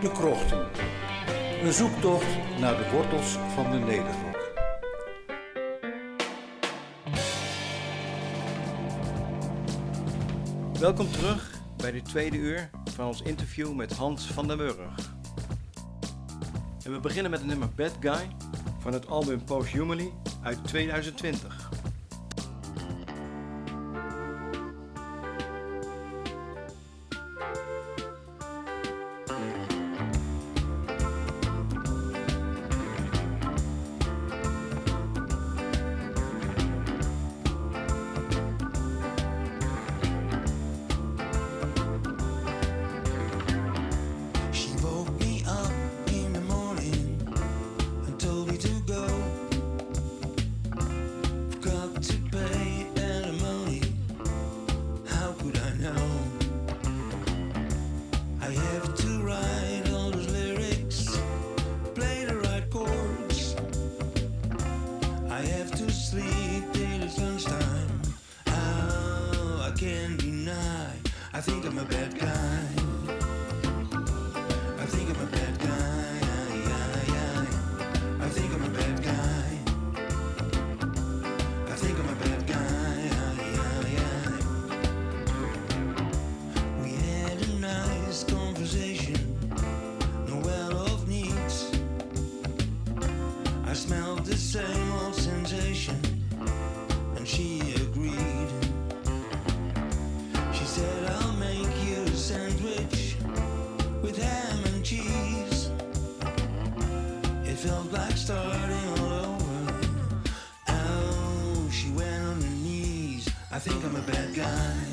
De Krochten. Een zoektocht naar de wortels van de Nederrok. Welkom terug bij de tweede uur van ons interview met Hans van der Burg. En we beginnen met het nummer Bad Guy van het album Posthumally uit 2020. begun.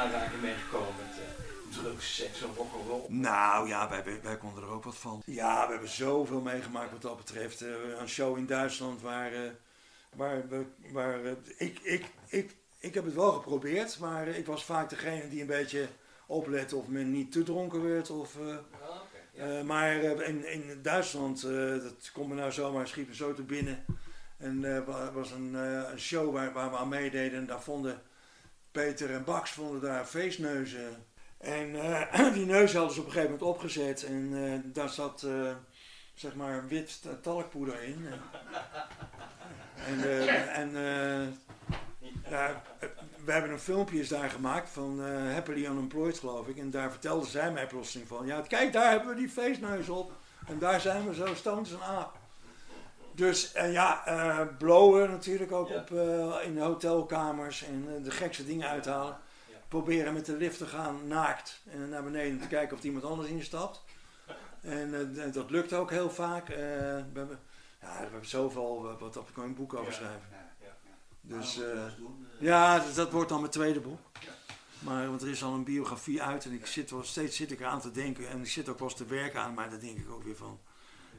aanraking bent gekomen met eh, drugs, seks en rock'n'roll? Nou ja, wij, wij konden er ook wat van. Ja, we hebben zoveel meegemaakt wat dat betreft. Eh, een show in Duitsland waar, eh, waar, waar ik, ik, ik, ik heb het wel geprobeerd, maar ik was vaak degene die een beetje oplette of men niet te dronken werd. Of, ah, maar in, in Duitsland, uh, dat komt me nou zomaar, schiep me zo te binnen. En was een, een show waar, waar we aan meededen. En daar vonden Peter en Bax vonden daar feestneuzen. En eh, die neus hadden ze op een gegeven moment opgezet. En eh, daar zat eh, zeg maar wit talkpoeder in. en, en ja, we hebben een filmpje daar gemaakt van Happily Unemployed geloof ik. En daar vertelde zij mij plotseling van. Ja, kijk daar hebben we die feestneus op. En daar zijn we zo, stonden ze een aap. Dus en ja, eh blowen natuurlijk ook op, eh, in de hotelkamers en de gekste dingen uithalen. Proberen met de lift te gaan naakt en naar beneden te kijken of iemand anders instapt. En dat lukt ook heel vaak. We hebben, ja, we hebben zoveel, wat, daar kan je een boek over schrijven. Dus ja, dus dat wordt dan mijn tweede boek. Maar want er is al een biografie uit en ik zit wel steeds zit ik eraan te denken en ik zit ook wel eens te werken aan, maar dan denk ik ook weer van,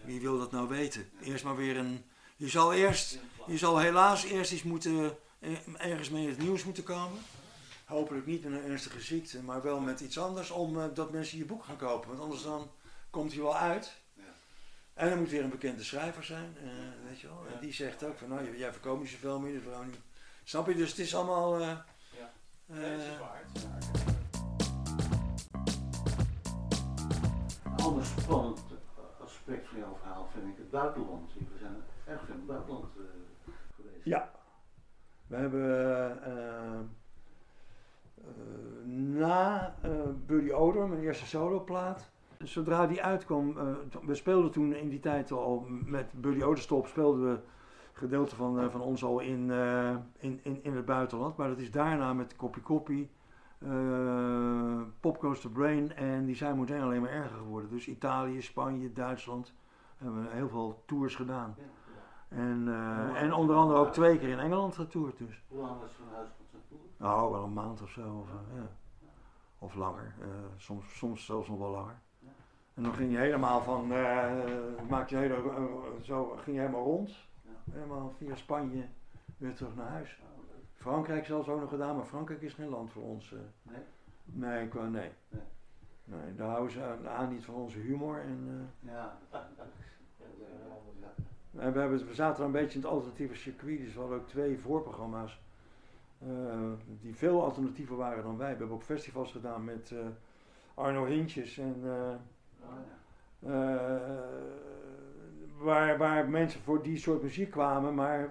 wie wil dat nou weten? Eerst maar weer een, je zal eerst, je zal helaas eerst iets moeten, eh, ergens mee in het nieuws moeten komen. Hopelijk niet met een ernstige ziekte, maar wel met iets anders, omdat dat mensen je boek gaan kopen. Want anders dan komt hij wel uit. En dan moet weer een bekende schrijver zijn, eh, weet je wel. En die zegt ook van, nou, jij verkoopt niet zoveel meer, dus waarom niet? Snap je? Dus het is allemaal... eh, eh, Een ander aspect van jouw verhaal vind ik het buitenland. We zijn erg veel in het buitenland eh, geweest. Ja. We hebben eh, eh, na Buddy Odor, mijn eerste soloplaat, zodra die uitkwam, we speelden toen in die tijd al met Buddy Odor Stop, speelden we gedeelte van, van ons al in, in, in, in het buitenland. Maar dat is daarna met Eh Popcoaster Brain en die zijn meteen alleen maar erger geworden. Dus Italië, Spanje, Duitsland, hebben we heel veel tours gedaan. Ja, ja. En, eh, en onder andere ook twee keer in Engeland getoerd dus. Hoe lang was het van huis tot zijn toer? Nou, wel een maand of zo. Of, eh, ja. of langer. soms, soms zelfs nog wel langer. En dan ging je helemaal van, maak je hele, zo ging je helemaal rond. Helemaal via Spanje weer terug naar huis. Frankrijk zelfs ook nog gedaan, maar Frankrijk is geen land voor ons. eh. Nee? nee, qua nee. Nee. Nee, daar houden ze aan, aan niet van onze humor. En, eh, Ja. En we, hebben, we zaten een beetje in het alternatieve circuit, dus we hadden ook twee voorprogramma's. eh, die veel alternatiever waren dan wij. We hebben ook festivals gedaan met Arno Hintjes en Oh, ja. Waar, waar mensen voor die soort muziek kwamen, maar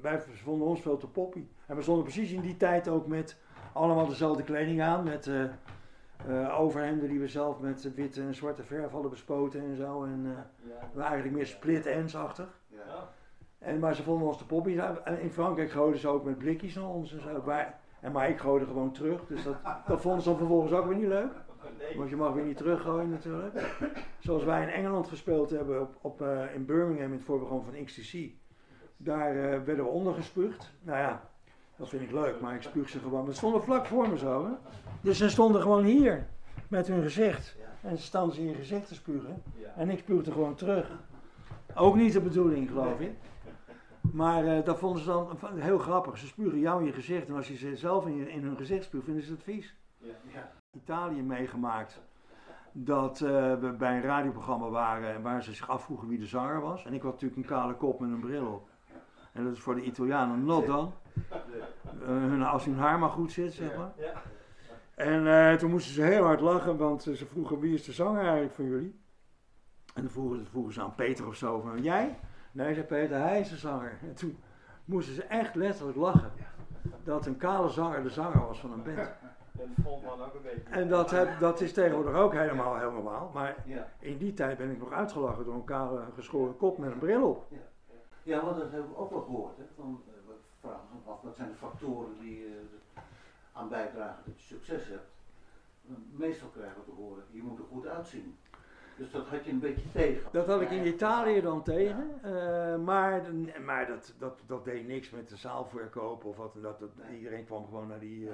wij vonden ons veel te poppy. En we stonden precies in die tijd ook met allemaal dezelfde kleding aan, met eh, eh, overhemden die we zelf met witte en zwarte verf hadden bespoten en zo. En eh, we waren eigenlijk meer split-ends-achtig. Ja. En, maar ze vonden ons de poppies. En in Frankrijk gooiden ze ook met blikjes naar ons en zo. Maar, en maar ik gooide gewoon terug. Dus dat, dat vonden ze dan vervolgens ook weer niet leuk. Want je mag weer niet teruggooien natuurlijk. Zoals wij in Engeland gespeeld hebben op, op, eh, in Birmingham in het voorprogramma van XTC. Daar eh, werden we ondergespuugd. Nou ja, dat vind ik leuk, maar ik spuug ze gewoon. Maar ze stonden vlak voor me zo. Hè? Dus ze stonden gewoon hier met hun gezicht. En ze staan ze in je gezicht te spugen. En ik spuugde gewoon terug. Ook niet de bedoeling, geloof ik. Maar eh, dat vonden ze dan heel grappig. Ze spugen jou in je gezicht. En als je ze zelf in, je, in hun gezicht spuugt, vinden ze het vies. Ja. Ja. Italië meegemaakt. Dat eh, we bij een radioprogramma waren en waar ze zich afvroegen wie de zanger was. En ik had natuurlijk een kale kop met een bril op. En dat is voor de Italianen not dan. hun, als hun haar maar goed zit, zeg maar. En eh, toen moesten ze heel hard lachen, want eh, ze vroegen wie is de zanger eigenlijk van jullie? En dan vroegen, vroegen ze aan Peter of zo van jij? Nee, zei Peter, hij is de zanger. En toen moesten ze echt letterlijk lachen. Dat een kale zanger de zanger was van een band. En Frontman ook een beetje. En dat, heb, dat is tegenwoordig ook helemaal heel normaal. Maar Ja. in die tijd ben ik nog uitgelachen door een kale geschoren kop met een bril op. Ja, want dat hebben we ook wel gehoord. Hè? Van, eh, we vragen ons af, wat zijn de factoren die eh, aan bijdragen dat je succes hebt? Meestal krijgen we te horen, je moet er goed uitzien. Dus dat had je een beetje tegen. Dat had ik in Italië dan tegen. eh, maar maar dat, dat, dat deed niks met de zaalverkoop of wat. Dat, dat, iedereen kwam gewoon naar die,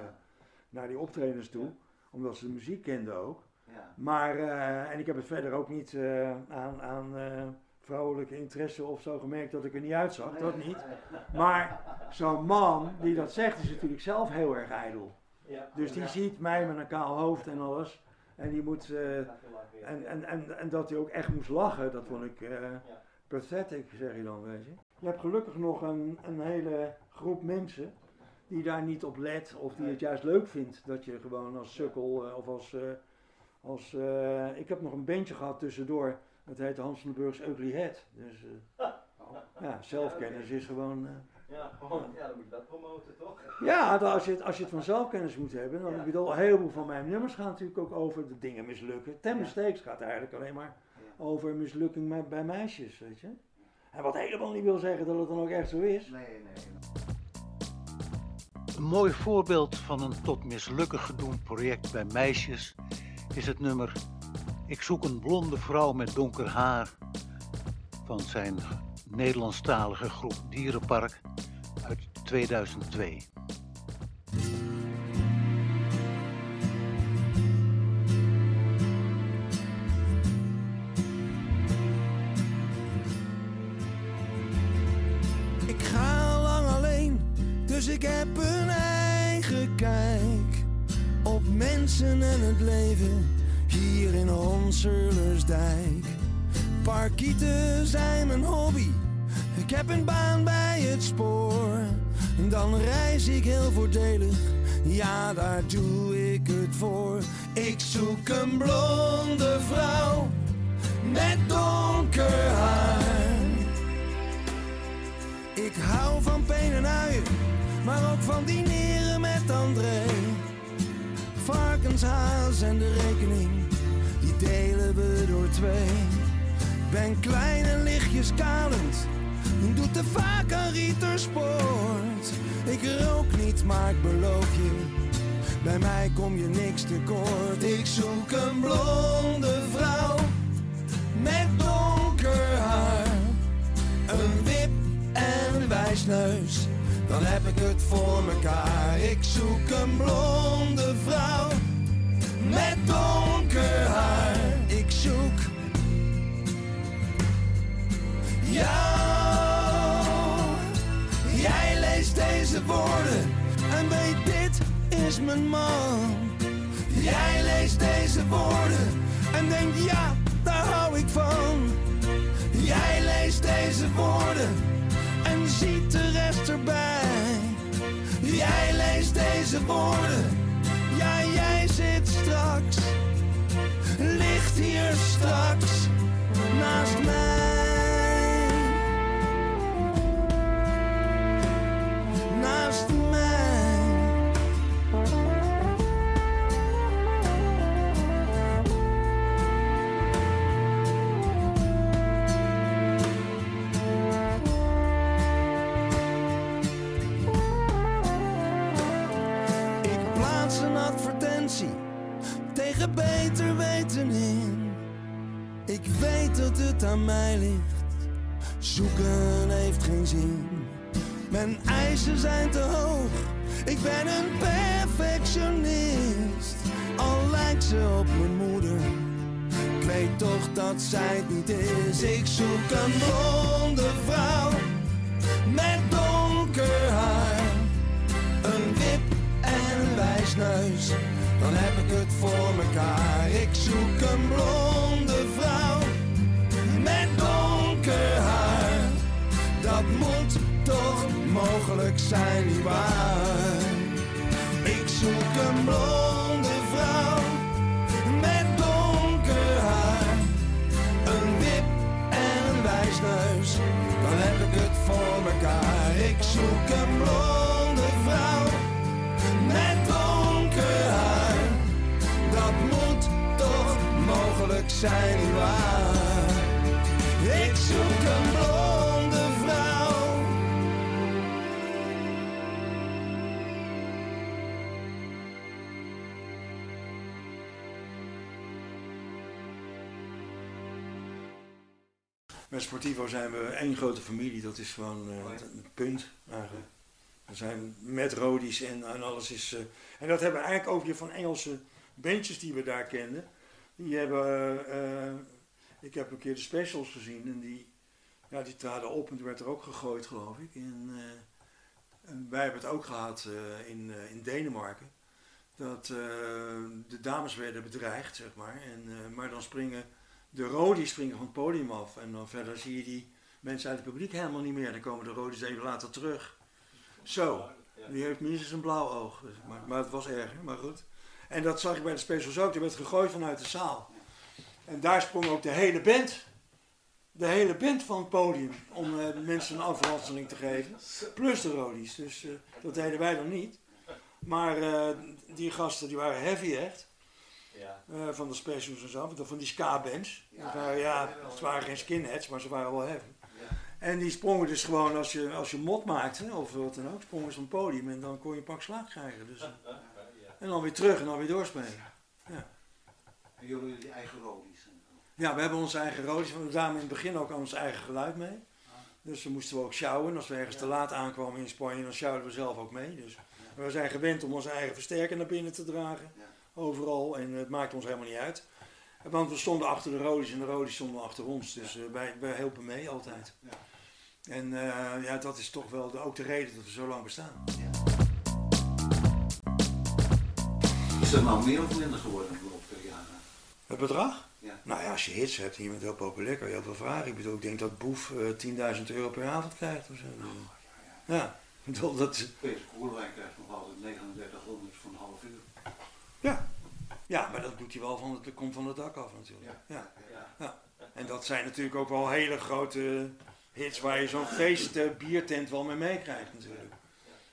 naar die optredens toe. Omdat ze de muziek kenden ook. Ja. Maar, eh, en ik heb het verder ook niet eh, aan, aan eh, vrouwelijke interesse of zo gemerkt dat ik er niet uitzag. Dat niet. Maar zo'n man die dat zegt is natuurlijk zelf heel erg ijdel. Ja. Dus die ziet mij met een kaal hoofd en alles. En die moet... en, en, en, en dat hij ook echt moest lachen, dat vond ik eh, pathetic, zeg je dan, weet je. Je hebt gelukkig nog een, een hele groep mensen die daar niet op let of die het juist leuk vindt dat je gewoon als sukkel eh, of als... eh, als eh, ik heb nog een bandje gehad tussendoor Het heet Hans van den Burgs Ugly Head. Dus ja, zelfkennis is gewoon... Ja, gewoon, ja, dan moet je dat promoten, toch? ja, dat als, je het, als je het van zelfkennis moet hebben, dan ik bedoel, een heleboel van mijn nummers gaan natuurlijk ook over de dingen mislukken. Ten mistakes gaat eigenlijk alleen maar over mislukking bij meisjes, weet je. En wat helemaal niet wil zeggen dat het dan ook echt zo is. Nee, nee. Een mooi voorbeeld van een tot mislukken gedoemd project bij meisjes is het nummer Ik zoek een blonde vrouw met donker haar van zijn Nederlandstalige groep Dierenpark uit 2002. Mensen en het leven hier in Honserlersdijk. Parkieten zijn mijn hobby, ik heb een baan bij het spoor. En dan reis ik heel voordelig, ja daar doe ik het voor. Ik zoek een blonde vrouw met donker haar. Ik hou van penen uien, maar ook van dineren met André. En de rekening, die delen we door twee. Ben klein en lichtjes kalend, doe te vaak aan rietersport. Ik rook niet, maar ik beloof je, bij mij kom je niks tekort. Ik zoek een blonde vrouw met donker haar. Een wip en een wijsneus, dan heb ik het voor mekaar. Ik zoek een blonde vrouw met donker haar. Ik zoek jou. Jij leest deze woorden en weet dit is mijn man. Jij leest deze woorden en denkt ja, daar hou ik van. Jij leest deze woorden en ziet de rest erbij. Jij leest deze woorden, jij zit straks, ligt hier straks naast mij. Naast mij. Ik weet dat het aan mij ligt. Zoeken heeft geen zin. Mijn eisen zijn te hoog. Ik ben een perfectionist. Al lijkt ze op mijn moeder. Ik weet toch dat zij het niet is. Ik zoek een blonde vrouw met donker haar. Een wip en een wijsneus, dan heb ik het voor mekaar. Ik zoek een blonde moet toch mogelijk zijn, nietwaar? Ik zoek een blonde vrouw met donker haar. Een wip en een wijsneus, dan heb ik het voor mekaar. Ik zoek een blonde vrouw met donker haar. Dat moet toch mogelijk zijn, nietwaar? Met Sportivo zijn we één grote familie, dat is gewoon eh, het het punt eigenlijk. We zijn met Rodies en, en alles is... eh, en dat hebben we eigenlijk ook weer van Engelse bandjes die we daar kenden. Die hebben... eh, ik heb een keer de specials gezien en die, ja, die traden op en toen werd er ook gegooid geloof ik. En, en wij hebben het ook gehad eh, in, in Denemarken. Dat de dames werden bedreigd, zeg maar. En, maar dan springen de rodies springen van het podium af. En dan verder zie je die mensen uit het publiek helemaal niet meer. Dan komen de rodies even later terug. Zo, die heeft minstens een blauw oog. Dus, maar, maar het was erger, maar goed. En dat zag ik bij de specials ook. Die werd gegooid vanuit de zaal. En daar sprong ook de hele band de hele band van het podium om eh, mensen een afranseling te geven. Plus de rodies. Dus eh, dat deden wij dan niet. Maar eh, die gasten die waren heavy echt. Ja. eh, van de specials en zo. Van die ska-bands. Waren, ja, het waren geen skinheads, maar ze waren wel heavy. En die sprongen dus gewoon als je, als je mot maakte, of wat dan ook, sprongen ze op het podium en dan kon je een pak slaag krijgen. Dus, en dan weer terug en dan weer doorspelen. En jullie hebben die eigen rolies. en zo. Ja, we hebben onze eigen rodies. We namen in het begin ook ons eigen geluid mee. Dus dan moesten we ook sjouwen. Als we ergens te laat aankwamen in Spanje, dan sjouwden we zelf ook mee. Dus we zijn gewend om onze eigen versterker naar binnen te dragen. Ja. Overal. En het maakt ons helemaal niet uit. Want we stonden achter de rodies en de rodies stonden achter ons. Dus eh, wij, wij helpen mee altijd. Ja. En eh, ja, dat is toch wel de, ook de reden dat we zo lang bestaan. Is dat nou meer of minder geworden de der jaren? Het bedrag? Ja. Nou ja, als je hits hebt en je bent heel populair, kan je heel veel vragen. Ik bedoel, ik denk dat Boef eh 10.000 euro per avond krijgt of zo. Ja, ik bedoel, dat is... Peter Koerwijk krijgt nog altijd 3900 voor een half uur. Ja. Ja, maar dat doet hij wel van het, dat komt van het dak af natuurlijk. Ja. Ja. En dat zijn natuurlijk ook wel hele grote hits waar je zo'n feest eh, biertent wel mee meekrijgt natuurlijk.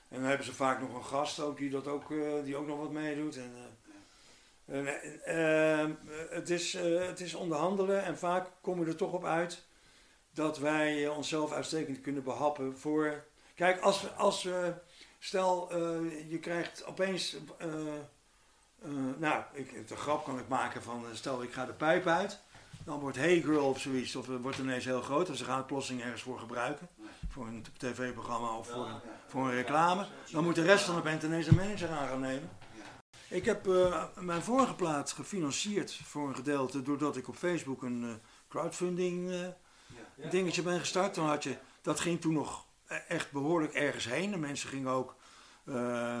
En dan hebben ze vaak nog een gast ook die, dat ook, eh, die ook nog wat meedoet. En, eh, het, is, het is onderhandelen en vaak komen we er toch op uit dat wij onszelf uitstekend kunnen behappen voor... Kijk, als we, als we stel je krijgt opeens... eh, eh, nou, ik, de grap kan ik maken van, eh, stel ik ga de pijp uit, dan wordt Hey Girl of zoiets, of het wordt ineens heel groot, of ze gaan het plotseling ergens voor gebruiken, voor een tv-programma of voor een, voor een reclame, dan moet de rest van de band ineens een manager aan gaan nemen. Ik heb eh, mijn vorige plaat gefinancierd voor een gedeelte doordat ik op Facebook een eh, crowdfunding eh, dingetje ben gestart. Toen had je, dat ging toen nog e- echt behoorlijk ergens heen. En mensen gingen ook, eh,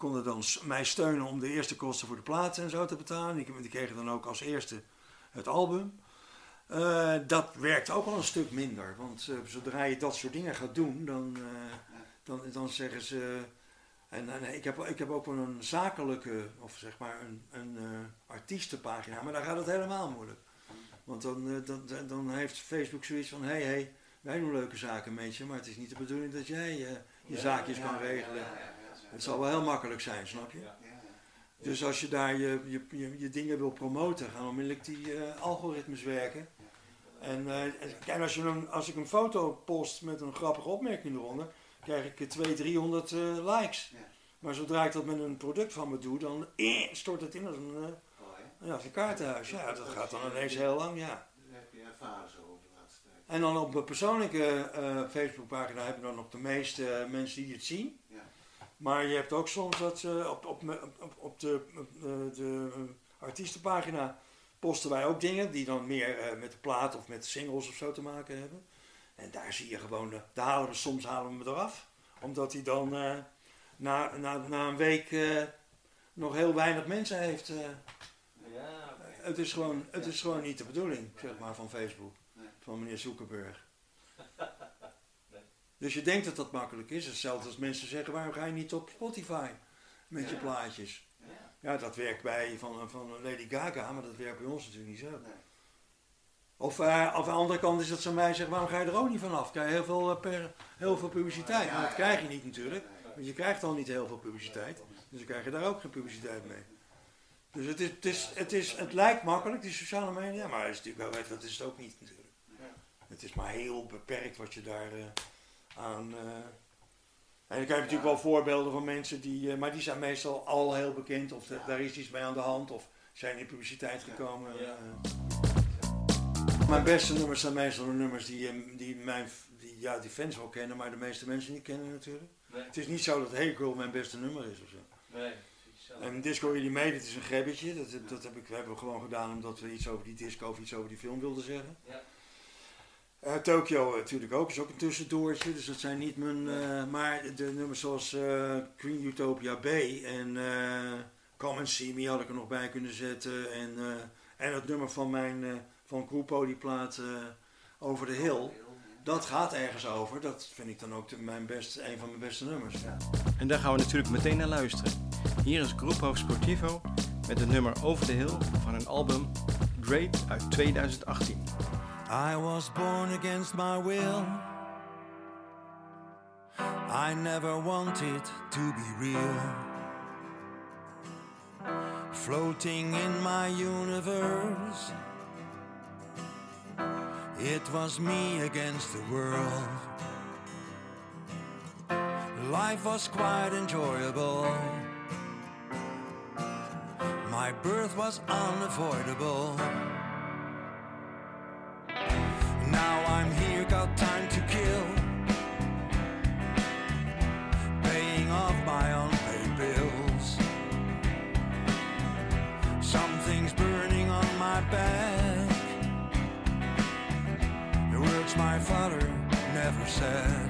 konden dan mij steunen om de eerste kosten voor de platen en zo te betalen. Die, die kregen dan ook als eerste het album. Eh, dat werkt ook wel een stuk minder. Want eh, zodra je dat soort dingen gaat doen, dan, eh, dan, dan zeggen ze. En, en ik, heb, ik heb ook wel een zakelijke, of zeg maar een, een artiestenpagina, maar daar gaat het helemaal moeilijk. Want dan, dan, dan- heeft Facebook zoiets van: hé, hey, hey, wij doen leuke zaken met je, maar het is niet de bedoeling dat jij je zaakjes kan regelen. Het zal wel heel makkelijk zijn, snap je? Dus als je daar je, je, je, je dingen wil promoten, gaan onmiddellijk die eh, algoritmes werken. En eh, als, je een, als ik een foto post met een grappige opmerking eronder, krijg ik eh, 200, 300 eh, likes. Ja. Maar zodra ik dat met een product van me doe, dan eh, stort het in als een, Oh, ja, als een kaartenhuis. Ja, dat gaat dan ineens heel lang, ja. Dat heb je ervaren zo. En dan op mijn persoonlijke Facebookpagina heb je dan nog de meeste mensen die het zien. Ja. Maar je hebt ook soms dat ze op, op, op, op, de, de, de eh, artiestenpagina posten wij ook dingen die dan meer eh, met de plaat of met singles of zo te maken hebben. En daar zie je gewoon, de, daar halen we, soms halen we hem eraf. Omdat hij dan eh, na, na, na een week eh, nog heel weinig mensen heeft. eh. Ja, het, is gewoon, het is gewoon niet de bedoeling, zeg maar, van Facebook. Van meneer Zuckerberg. Dus je denkt dat dat makkelijk is. Hetzelfde als mensen zeggen, waarom ga je niet op Spotify met je plaatjes? Ja. Ja, dat werkt bij van, van Lady Gaga, maar dat werkt bij ons natuurlijk niet zo. Nee. Of, of aan de andere kant is dat ze mij zeggen, waarom ga je er ook niet vanaf? Krijg je heel veel, eh, per, heel veel publiciteit. Maar dat krijg je niet natuurlijk. Want je krijgt al niet heel veel publiciteit. Dus dan krijg je daar ook geen publiciteit mee. Dus het, is, het, is, het, is, het lijkt makkelijk, die sociale media, maar het is natuurlijk wel, dat is het ook niet natuurlijk. Het is maar heel beperkt wat je daar eh, aan... eh, en dan krijg je natuurlijk wel voorbeelden van mensen die, eh, maar die zijn meestal al heel bekend of de- daar is iets mee aan de hand of zijn in publiciteit gekomen. Ja. eh. Mijn beste nummers zijn meestal de nummers die, die, mijn, die, ja, die fans wel kennen, maar de meeste mensen niet kennen natuurlijk. Nee, Het is niet zo dat Hey Girl mijn beste nummer is of zo. nee. En Disco Made It is een grebbetje. Dat, dat heb ik, hebben we gewoon gedaan omdat we iets over die disco of iets over die film wilden zeggen. Ja. Eh, Tokyo natuurlijk ook, is ook een tussendoortje. Dus dat zijn niet mijn. eh, maar de nummers zoals eh Queen Utopia B en eh Come and See Me had ik er nog bij kunnen zetten. En, eh, en het nummer van mijn eh, van die plaat eh, Over de Hill. Dat gaat ergens over. Dat vind ik dan ook de- mijn best, een van mijn beste nummers. En daar gaan we natuurlijk meteen naar luisteren. Hier is Grupo Sportivo met het nummer Over the Hill van hun album Great uit 2018. I was born against my will. I never wanted to be real. Floating in my universe, it was me against the world. Life was quite enjoyable. My birth was unavoidable. Now I'm here, got time to kill. Paying off my unpaid bills. Something's burning on my back. The words my father never said.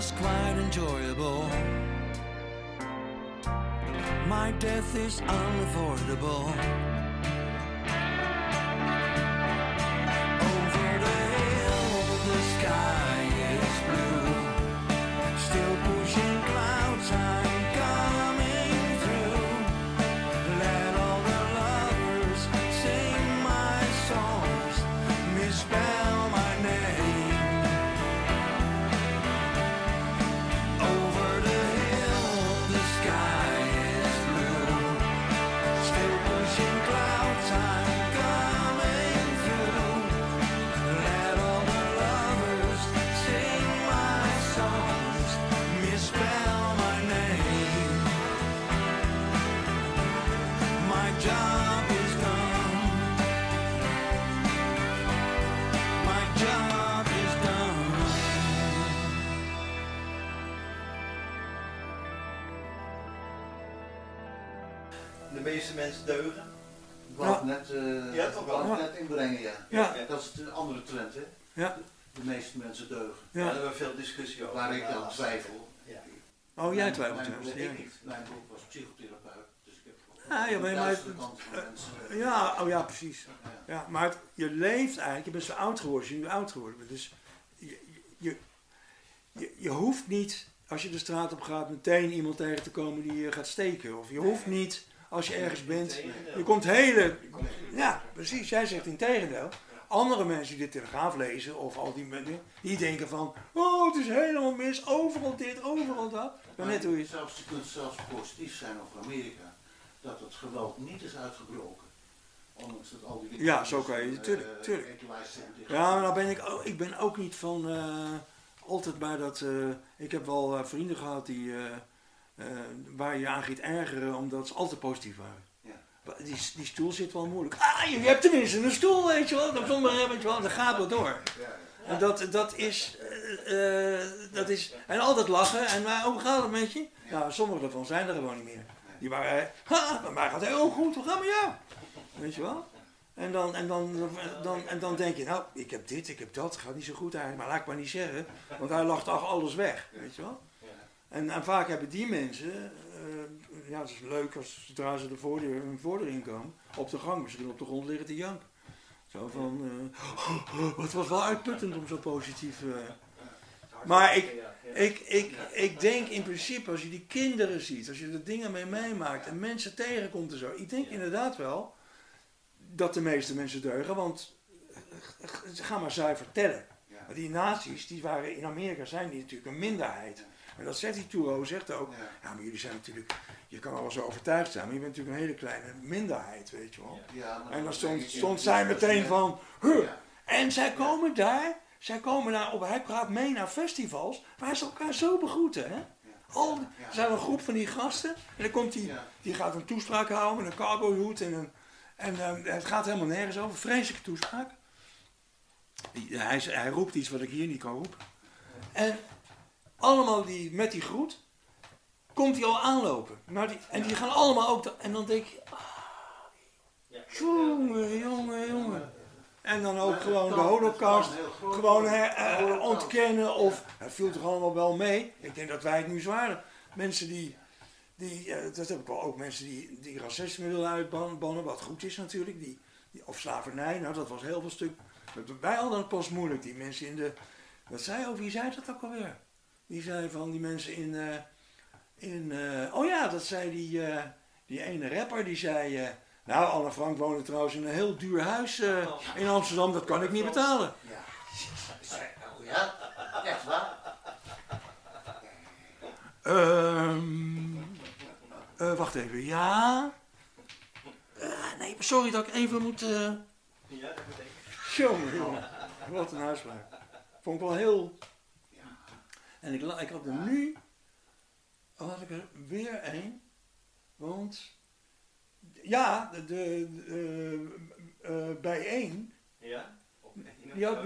Was quite enjoyable. My death is unavoidable. De meeste mensen deugen. Ik wou het net, eh, Ja, toch wel. het net inbrengen, ja. Ja. Dat is de andere trend, hè. Ja. De meeste mensen deugen. Daar hebben we veel discussie over. Waar ik Ja, dan twijfel. Ja. Oh, jij twijfelt Ja. Ik niet. Mijn broer was psychotherapeut, dus ik heb Ja, ja, maar, van eh, mensen. ja, oh ja, precies. ja. Ja, maar het- je leeft eigenlijk, je bent zo oud geworden als je nu oud geworden bent. Dus je, je, je, je hoeft niet, als je de straat op gaat, meteen iemand tegen te komen die je gaat steken. Of je hoeft niet, als je ergens bent, je komt hele... Ja, precies, jij zegt in tegendeel. Andere mensen die de Telegraaf lezen, of al die mensen, die denken van... Oh, het is helemaal mis, overal dit, overal dat. Maar net hoe je... Zelfs, je kunt zelfs positief zijn over Amerika, dat het geweld niet is uitgebroken. Ondanks dat al die Ja, zo kan je, eh, tuurlijk, eh, tuurlijk. dicht. Ja, maar nou ben ik, ook, ik ben ook niet van eh, altijd bij dat. eh, ik heb wel eh, vrienden gehad die, eh, waar je aan giet ergeren omdat ze altijd positief waren. Ja. Maar Die, die stoel zit wel moeilijk. Ah, je hebt tenminste een stoel, weet je wel. Zonder, eh, weet je wel, dat gaat wel door. En dat, dat, is, eh, eh, dat is. En altijd lachen. En maar, hoe gaat het met je? Nou, sommige daarvan zijn er gewoon niet meer. Die waren. Ha, bij mij gaat het heel goed, hoe gaat het met jou? Weet je wel? En dan, en, dan, dan, en dan denk je, nou, ik heb dit, ik heb dat, gaat niet zo goed eigenlijk, maar laat ik maar niet zeggen, want hij lacht toch alles weg, weet je wel. En, en vaak hebben die mensen, eh, ja, het is leuk als zodra ze de voordeur, hun voordeur inkomen, op de gang misschien op de grond liggen te janken. Zo van, eh, het was wel uitputtend om zo positief... eh. Maar ik, ik, ik, ik denk in principe, als je die kinderen ziet, als je er dingen mee meemaakt en mensen tegenkomt en zo, ik denk inderdaad wel dat de meeste mensen deugen, want ze gaan maar zuiver tellen. Die nazi's, die waren in Amerika, zijn die natuurlijk een minderheid. En dat zegt die Touro, zegt ook, Ja. ja, maar jullie zijn natuurlijk, je kan al wel zo overtuigd zijn, maar je bent natuurlijk een hele kleine minderheid, weet je wel. Ja, maar En dan stond, stond zij meteen van, huh. En zij komen daar, zij komen daar op, hij praat mee naar festivals, waar ze elkaar zo begroeten, hè. Al, er zijn een groep van die gasten, en dan komt die, die gaat een toespraak houden met een cargo hoed en een, en eh, het gaat helemaal nergens over, vreselijke toespraak. Hij, hij roept iets wat ik hier niet kan roepen. En allemaal die, met die groet, komt hij al aanlopen. Maar die, en die gaan allemaal ook, en dan denk je, jongen, jongen, jongen. En dan ook gewoon de holocaust gewoon eh, holocaust. ontkennen of het viel toch allemaal wel mee. Ik denk dat wij het nu zwaarder. Mensen die, die eh, dat heb ik wel ook mensen die, die racisme willen uitbannen, wat goed is natuurlijk. Die, die, of slavernij, nou dat was heel veel stuk. Wij hadden het pas moeilijk, die mensen in de, wat zei over, wie zei dat ook alweer? Die zei van die mensen in, eh, in eh, oh ja, dat zei die, eh, die ene rapper, die zei, nou Anne Frank woonde trouwens in een heel duur huis eh, in Amsterdam, dat kan ik niet betalen. Ja. Oh ja? Echt waar? Ehm eh, wacht even, ja? Nee, sorry dat ik even moet... Ja, dat betekent. Jongen, jongen. Wat een uitspraak. Vond ik wel heel... En ik, had er nu... had ik er weer één. Want... Ja, de, de, de, eh, eh, bij één... Ja? Op één ja.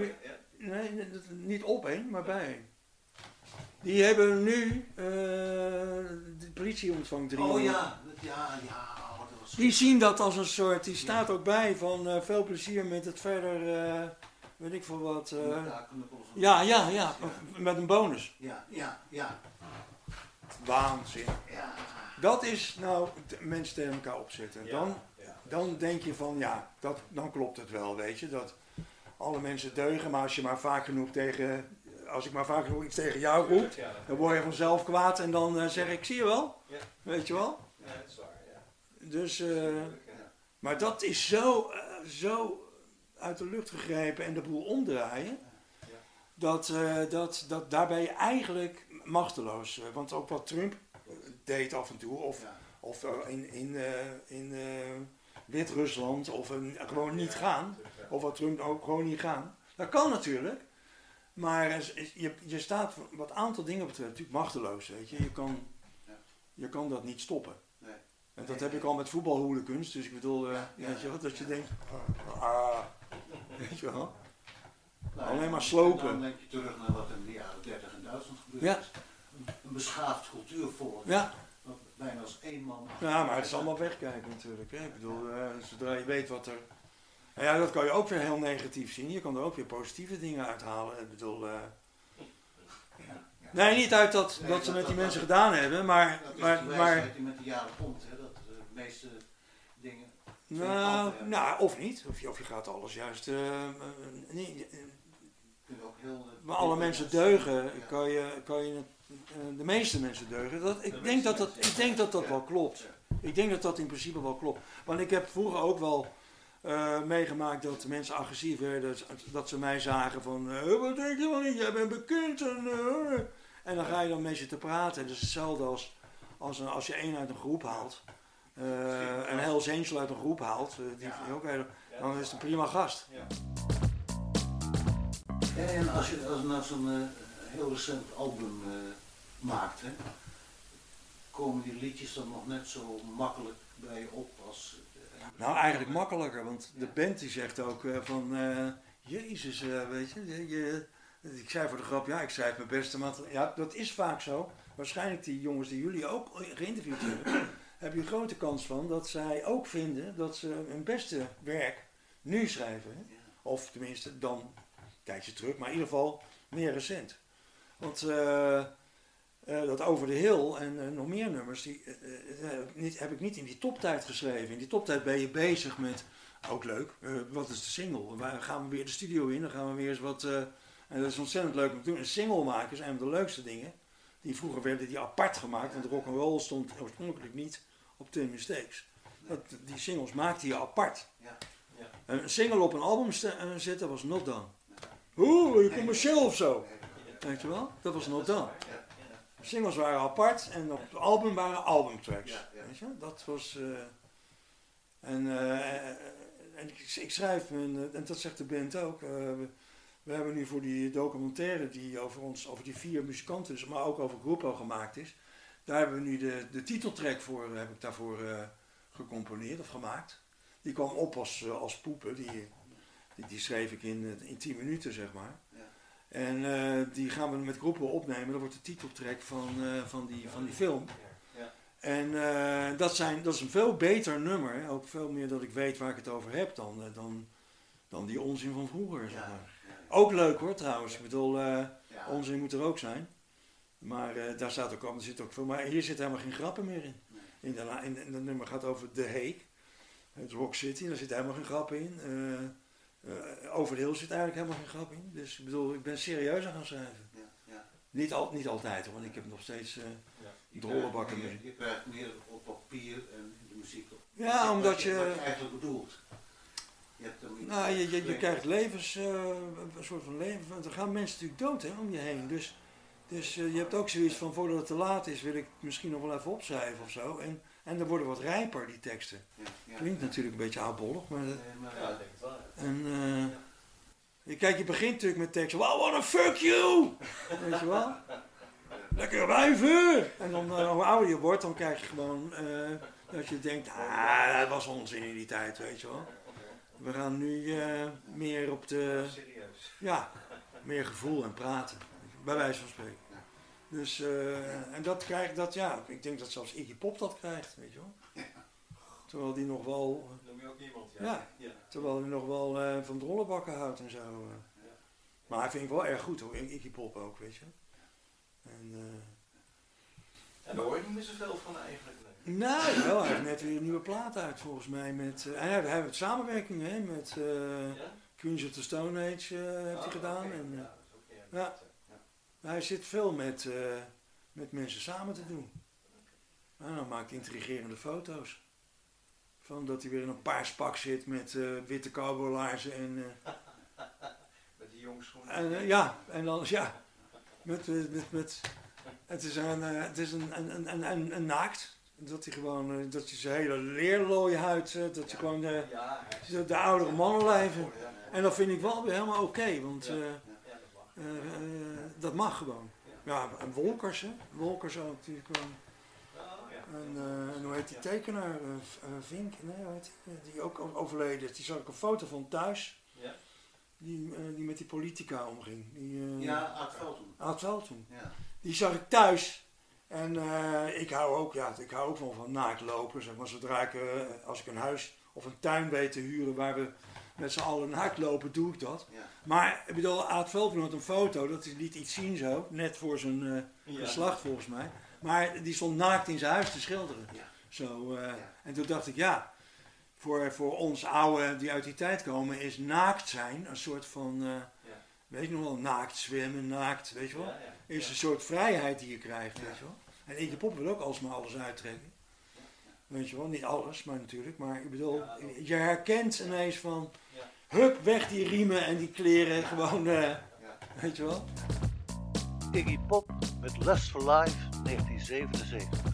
Nee, niet op één, maar bij één. Die hebben nu... eh, de politie ontvangt drie. Oh ja, ja, ja. Die zien dat als een soort, die staat ook bij van veel plezier met het verder, weet ik veel wat. eh, Ja, ja, ja, ja, met een bonus. Ja, ja, ja. Waanzin. ja. Dat is nou mensen tegen elkaar opzetten. Ja, Dan, ja. dan denk je van ja, dat, dan klopt het wel, weet je. Dat alle mensen deugen, maar als je maar vaak genoeg tegen, als ik maar vaak genoeg iets tegen jou roep, Ja, dan word je vanzelf kwaad en dan eh, zeg ik, zie je wel, Ja. weet je wel. ja, dat is waar, ja. Dus, eh, Ja. Maar dat is zo, zo uit de lucht gegrepen en de boel omdraaien. Dat, eh, dat, dat daar ben je eigenlijk machteloos. Want ook wat Trump eh, deed af en toe, of, of in, in, eh, in Wit-Rusland, of een, gewoon niet gaan. Of wat Trump ook gewoon niet gaan. Dat kan natuurlijk. Maar je, je staat wat aantal dingen betreft natuurlijk machteloos. Weet je. Je, kan, Ja. je kan dat niet stoppen. Nee. En dat heb ik al met voetbalhooligans. Dus ik bedoel, weet je wat, dat je denkt, ah, ah, weet je wel. Nou, Alleen en- maar slopen. en Dan denk je terug naar wat in de jaren 30 in Duitsland gebeurd Ja. is. Een, een beschaafd cultuurvolk. Ja, Wat bijna als één man. ja, maar het is allemaal wegkijken natuurlijk. Hè. Ik bedoel, eh, zodra je weet wat er... Nou ja, dat kan je ook weer heel negatief zien. Je kan er ook weer positieve dingen uithalen. Ik bedoel... eh, Nee, niet uit dat, Nee, dat ze dat- met die mensen gedaan hebben, maar... Dat is maar, maar die met de jaren komt. Hè, dat de meeste. Nou, nou, of niet. Of je, of je gaat alles juist... eh, eh, nee, eh, Je kunt ook heel... maar alle mensen deugen, kan je, kan je de meeste mensen deugen. Dat, ik, denk dat dat, ik denk dat dat wel klopt. Ik denk dat dat in principe wel klopt. Want ik heb vroeger ook wel meegemaakt dat mensen agressief werden. Dat ze mij zagen van, wat denk je wel niet, jij bent bekend. En, eh." en dan ga je dan mee zitten praten. Dat is hetzelfde als, als, een, als je één uit een groep haalt. Eh een Hells Angel uit een groep haalt. eh, die ook dan is het een prima gast. En als je als je nou zo'n eh, heel recent album eh, maakt, hè, komen die liedjes dan nog net zo makkelijk bij je op als... Nou, eigenlijk makkelijker, want de band die zegt ook eh, van, eh, jezus, eh, weet je, je, je- ik zei voor de grap, ja, ik schrijf mijn beste materiaal. Ja, dat is vaak zo. Waarschijnlijk die jongens die jullie ook geïnterviewd hebben, hebben je grote kans van dat zij ook vinden dat ze hun beste werk nu schrijven. Of tenminste dan een tijdje terug, maar in ieder geval meer recent. Want eh, eh, dat Over de Hill en eh, nog meer nummers, die heb, ik niet, heb ik niet in die toptijd geschreven. In die toptijd ben je bezig met, ook leuk, wat is de single? Waar gaan we weer de studio in? Dan gaan we weer eens wat, en dat is ontzettend leuk om te doen. Een single maken is een van de leukste dingen. Die vroeger werden die apart gemaakt, want rock and roll stond oorspronkelijk niet op Ten Mistakes. Dat, die singles maakte je apart. Ja. Ja. Een single op een album eh, zetten was not done. Oeh, commercieel of zo. Weet je wel? Dat was not done. Singles waren apart en op het album waren albumtracks. Ja, ja. Weet je? Dat was. eh, en eh, en ik, ik schrijf, eh, en dat zegt de band ook. We, hebben nu voor die documentaire die over ons, over die vier muzikanten, maar ook over Groepo gemaakt is. Daar hebben we nu de, de titeltrack voor, heb ik daarvoor eh, gecomponeerd of gemaakt. Die kwam op als, eh, als poepen. Die, die, die schreef ik in, eh, in 10 minuten, zeg maar. Ja. En eh, die gaan we met groepen opnemen. Dat wordt de titeltrack van, eh, van, die, van die film. Ja. En eh, dat, zijn, dat is een veel beter nummer. Ook veel meer dat ik weet waar ik het over heb dan, eh, dan, dan die onzin van vroeger. Zeg Ja, maar. ja, Ook leuk hoor trouwens. Ik bedoel, eh, ja. onzin moet er ook zijn. Maar eh, daar staat ook, er zit ook veel. Maar hier zit helemaal geen grappen meer in. In, de, in, in dat nummer gaat over The Hague. Het Rock City, daar zit helemaal geen grap in. Eh, eh, over de Hill zit eigenlijk helemaal geen grap in. Dus ik bedoel, ik ben serieus aan gaan schrijven. Ja, ja. Niet, al, niet altijd hoor, want ik heb nog steeds... eh, Je Drollenbakken. Je krijgt meer op papier en in de muziek op. Ja, wat omdat je- Wat je eigenlijk bedoelt. Je hebt hem niet Nou, je, je, je gekleed. krijgt levens, eh, een soort van leven. Want er gaan mensen natuurlijk dood hè, om je heen. Dus, dus eh, je hebt ook zoiets van, voordat het te laat is, wil ik het misschien nog wel even opschrijven of zo. En, en dan worden wat rijper, die teksten. Ja, ja. Klinkt natuurlijk een beetje oudbollig, maar... dat- Nee, maar, Ja, ik denk het wel. en, eh, je, kijk, je begint natuurlijk met teksten, wow, what a fuck you! Weet je wel? Lekker wijven! En dan, hoe ouder je wordt, dan krijg je gewoon eh, dat je denkt, ah, dat was onzin in die tijd, weet je wel. We gaan nu eh, meer op de, Serieus. ja, meer gevoel en praten. Bij wijze van spreken. Dus, eh, en dat krijgt dat, ja, ik denk dat zelfs Iggy Pop dat krijgt, weet je wel. Terwijl die nog wel, Noem je ook iemand? Ja. Ja. ja. terwijl hij nog wel eh, van drollenbakken houdt en zo. Maar hij vind ik wel erg goed hoor, Iggy Pop ook, weet je. En, En daar hoor je niet meer zoveel van eigenlijk. Nee. nou, wel, hij heeft net weer een nieuwe plaat uit volgens mij. Met, eh, hij, hij heeft samenwerking hè, met Ja? Queens of the Stone Age eh, heeft hij Oh, gedaan. En, ja, dat is ook ja. Hij zit veel met, met mensen samen te doen. En dan maakt hij intrigerende foto's. Van dat hij weer in een paars pak zit met witte cowboylaarzen en... Met die jongsschoenen. En, ja, en dan, ja, met, met, met, het is een, het is een, een, een, een naakt. Dat hij gewoon, eh, dat hij zijn hele leerlooie huid, eh, dat hij gewoon de, Ja, hij is- de, de oudere mannen lijven. En dat vind ik wel weer helemaal oké, want eh, Ja, dat mag. eh, dat mag gewoon. Ja, en Wolkers, hè. Wolkers ook, die kwam. Oh. En, en hoe heet die tekenaar? Vink, nee, heet die? Die ook overleden is. Die zag ik een foto van thuis, Ja. die, die met die politica omging. Die, ja, Art Veldhoen. Ja. Die zag ik thuis. En eh, ik hou ook, ja, ik hou ook wel van naakt lopen. Zeg maar, zodra ik, eh, als ik een huis of een tuin weet te huren waar we met z'n allen naakt lopen, doe ik dat. Ja. Maar ik bedoel, Aad Veldhoen had een foto, dat liet iets zien zo, net voor zijn Ja. geslacht volgens mij. Maar die stond naakt in zijn huis te schilderen. Ja. Zo. En toen dacht ik, ja, voor, voor ons oude die uit die tijd komen, is naakt zijn een soort van, weet je nog wel, naakt zwemmen, naakt, weet je wel. Ja, ja. Is Ja. een soort vrijheid die je krijgt, weet je wel. En Iggy Pop wil ook alsmaar alles uittrekken. Weet je wel, niet alles, maar natuurlijk. Maar ik bedoel, je herkent ineens van, Ja. hup, weg die riemen en die kleren, gewoon, eh, Ja. weet je wel. Iggy Pop met Lust for Life 1977.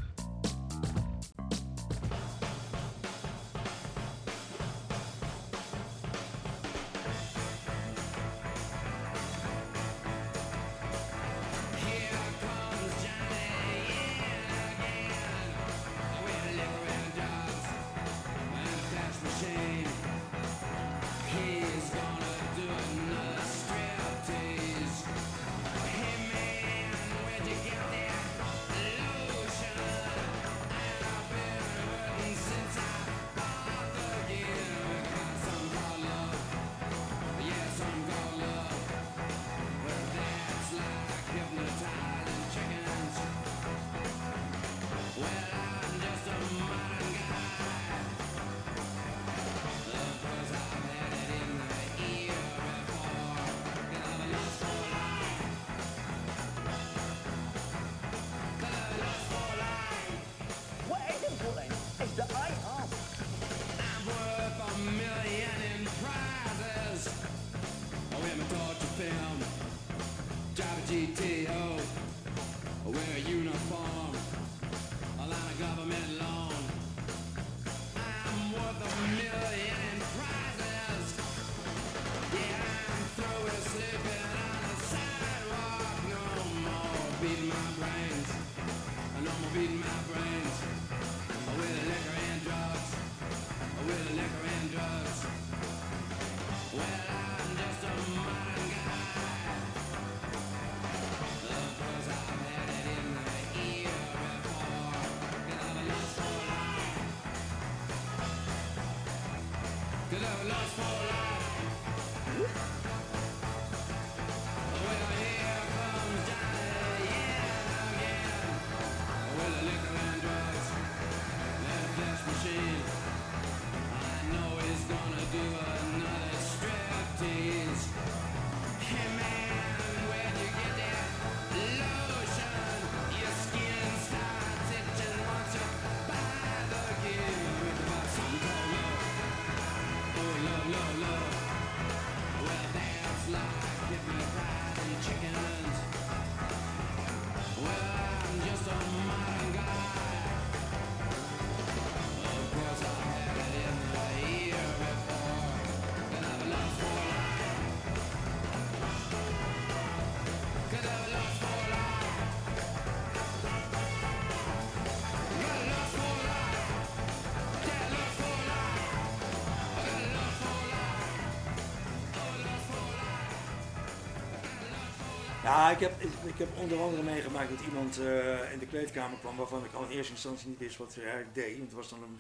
Ik heb, ik, ik heb onder andere meegemaakt dat iemand eh, in de kleedkamer kwam waarvan ik al in eerste instantie niet wist wat hij eigenlijk deed. Want het was dan een